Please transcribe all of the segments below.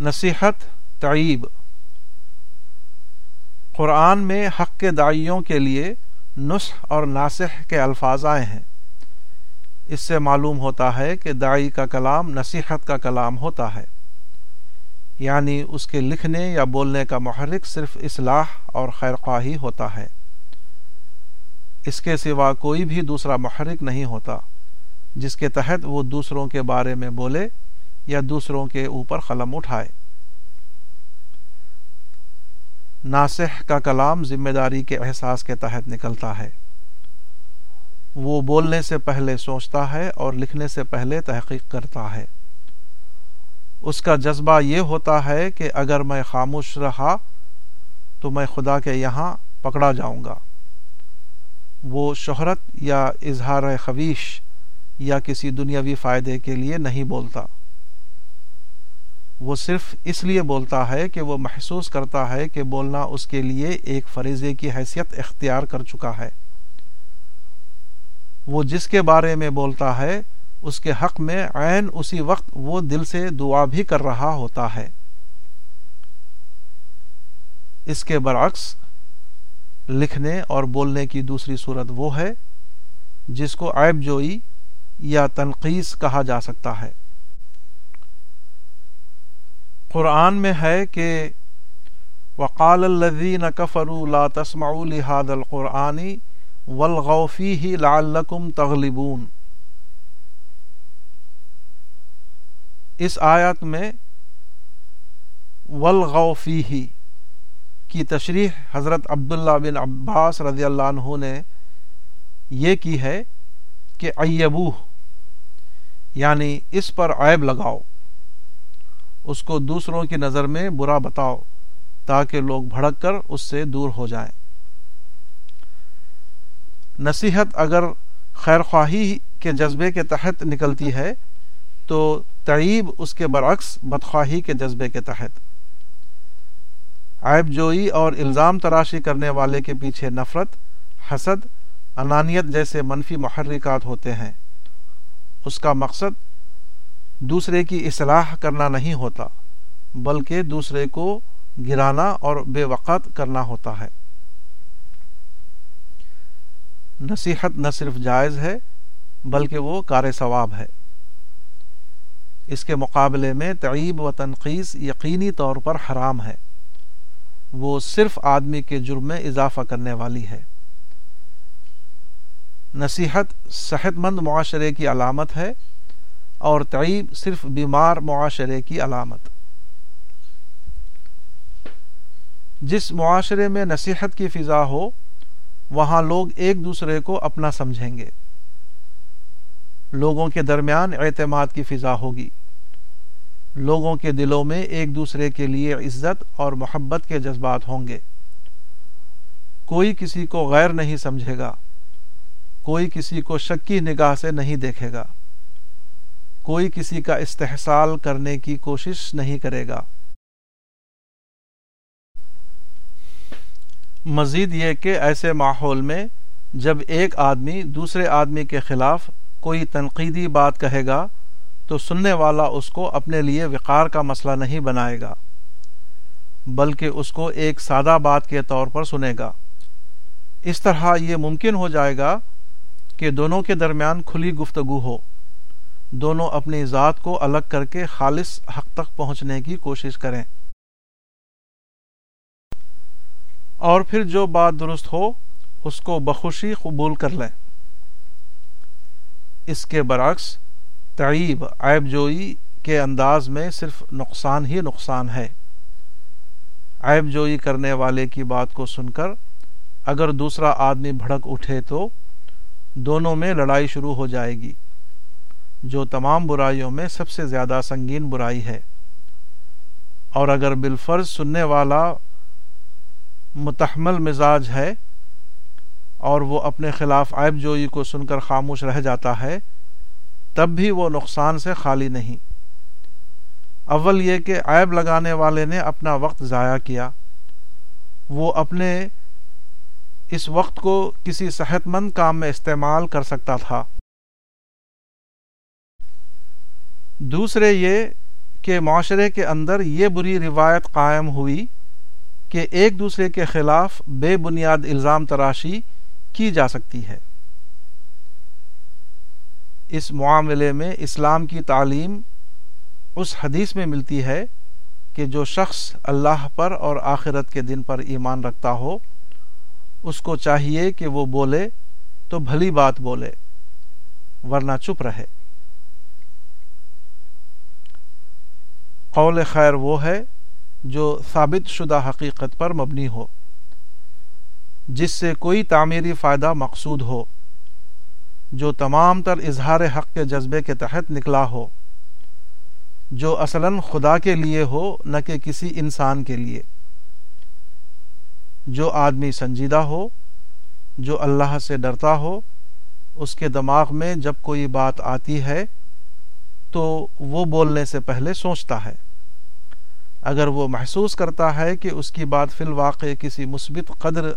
نصیحت، تعیب۔ قرآن میں حق کے دائیوں کے لیے نسخ اور ناسخ کے الفاظ آئے ہیں۔ اس سے معلوم ہوتا ہے کہ دائی کا کلام نصیحت کا کلام ہوتا ہے۔ یعنی اس کے لکھنے یا بولنے کا محرک صرف اصلاح اور خیر خواہی ہوتا ہے۔ اس کے سوا کوئی بھی دوسرا محرک نہیں ہوتا، جس کے تحت وہ دوسروں کے بارے میں بولے یا دوسروں کے اوپر قلم اٹھائے۔ ناسخ کا کلام ذمہ داری کے احساس کے تحت نکلتا ہے۔ وہ بولنے سے پہلے سوچتا ہے اور لکھنے سے پہلے تحقیق کرتا ہے۔ اس کا جذبہ یہ ہوتا ہے کہ اگر میں خاموش رہا تو میں خدا کے یہاں پکڑا جاؤں گا۔ وہ شہرت یا اظہار خویش یا کسی دنیاوی فائدے کے لیے نہیں بولتا۔ وہ صرف اس لیے بولتا ہے کہ وہ محسوس کرتا ہے کہ بولنا اس کے لیے ایک فریضے کی حیثیت اختیار کر چکا ہے۔ وہ جس کے بارے میں بولتا ہے، اس کے حق میں عین اسی وقت وہ دل سے دعا بھی کر رہا ہوتا ہے۔ اس کے برعکس، لکھنے اور بولنے کی دوسری صورت وہ ہے، جس کو عیب جوئی یا تنقیص کہا جا سکتا ہے۔ قرآن میں ہے کہ وقال الذین کفروا لا تسمعوا لهذا القرآن والغوا فيه لعلكم تغلبون۔ اس آیت میں والغوا کی تشریح حضرت عبداللہ بن عباس رضی اللہ عنہ نے یہ کی ہے کہ ایبوہ یعنی اس پر عیب لگاؤ۔ اس کو دوسروں کی نظر میں برا بتاؤ تاکہ لوگ بھڑک کر اس سے دور ہو جائیں۔ نصیحت اگر خیر خواہی کے جذبے کے تحت نکلتی ہے، تو تعیب اس کے برعکس بدخواہی کے جذبے کے تحت۔ عیب جوئی اور الزام تراشی کرنے والے کے پیچھے نفرت، حسد، انانیت جیسے منفی محرکات ہوتے ہیں۔ اس کا مقصد دوسرے کی اصلاح کرنا نہیں ہوتا، بلکہ دوسرے کو گرانا اور بے وقت کرنا ہوتا ہے۔ نصیحت نہ صرف جائز ہے، بلکہ وہ کار ثواب ہے۔ اس کے مقابلے میں تعیب و تنقید یقینی طور پر حرام ہے۔ وہ صرف آدمی کے جرم میں اضافہ کرنے والی ہے۔ نصیحت صحت مند معاشرے کی علامت ہے۔ اور تعیب صرف بیمار معاشرے کی علامت۔ جس معاشرے میں نصیحت کی فضا ہو، وہاں لوگ ایک دوسرے کو اپنا سمجھیں گے۔ لوگوں کے درمیان اعتماد کی فضا ہوگی۔ لوگوں کے دلوں میں ایک دوسرے کے لیے عزت اور محبت کے جذبات ہوں گے۔ کوئی کسی کو غیر نہیں سمجھے گا۔ کوئی کسی کو شکی نگاہ سے نہیں دیکھے گا۔ کوئی کسی کا استحصال کرنے کی کوشش نہیں کرے گا۔ مزید یہ کہ ایسے ماحول میں جب ایک آدمی دوسرے آدمی کے خلاف کوئی تنقیدی بات کہے گا، تو سننے والا اس کو اپنے لیے وقار کا مسئلہ نہیں بنائے گا، بلکہ اس کو ایک سادہ بات کے طور پر سنے گا۔ اس طرح یہ ممکن ہو جائے گا کہ دونوں کے درمیان کھلی گفتگو ہو۔ دونوں اپنی ذات کو الگ کر کے خالص حق تک پہنچنے کی کوشش کریں۔ اور پھر جو بات درست ہو، اس کو بخوشی قبول کر لیں۔ اس کے برعکس، تعیب، عیب جوئی کے انداز میں صرف نقصان ہی نقصان ہے۔ عیب جوئی کرنے والے کی بات کو سن کر، اگر دوسرا آدمی بھڑک اٹھے تو دونوں میں لڑائی شروع ہو جائے گی۔ جو تمام برائیوں میں سب سے زیادہ سنگین برائی ہے۔ اور اگر بالفرض سننے والا متحمل مزاج ہے اور وہ اپنے خلاف عیب جوئی کو سن کر خاموش رہ جاتا ہے، تب بھی وہ نقصان سے خالی نہیں۔ اول یہ کہ عیب لگانے والے نے اپنا وقت ضائع کیا۔ وہ اپنے اس وقت کو کسی صحت مند کام میں استعمال کر سکتا تھا۔ دوسرے یہ کہ معاشرے کے اندر یہ بری روایت قائم ہوئی کہ ایک دوسرے کے خلاف بے بنیاد الزام تراشی کی جا سکتی ہے۔ اس معاملے میں اسلام کی تعلیم اس حدیث میں ملتی ہے کہ جو شخص اللہ پر اور آخرت کے دن پر ایمان رکھتا ہو، اس کو چاہیے کہ وہ بولے تو بھلی بات بولے، ورنہ چپ رہے۔ قول خیر وہ ہے جو ثابت شدہ حقیقت پر مبنی ہو، جس سے کوئی تعمیری فائدہ مقصود ہو، جو تمام تر اظہار حق کے جذبے کے تحت نکلا ہو، جو اصلاً خدا کے لیے ہو نہ کہ کسی انسان کے لیے۔ جو آدمی سنجیدہ ہو، جو اللہ سے ڈرتا ہو، اس کے دماغ میں جب کوئی بات آتی ہے تو وہ بولنے سے پہلے سوچتا ہے۔ اگر وہ محسوس کرتا ہے کہ اس کی بات فی الواقع کسی مثبت قدر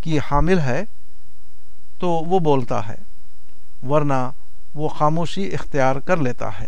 کی حامل ہے، تو وہ بولتا ہے، ورنہ وہ خاموشی اختیار کر لیتا ہے۔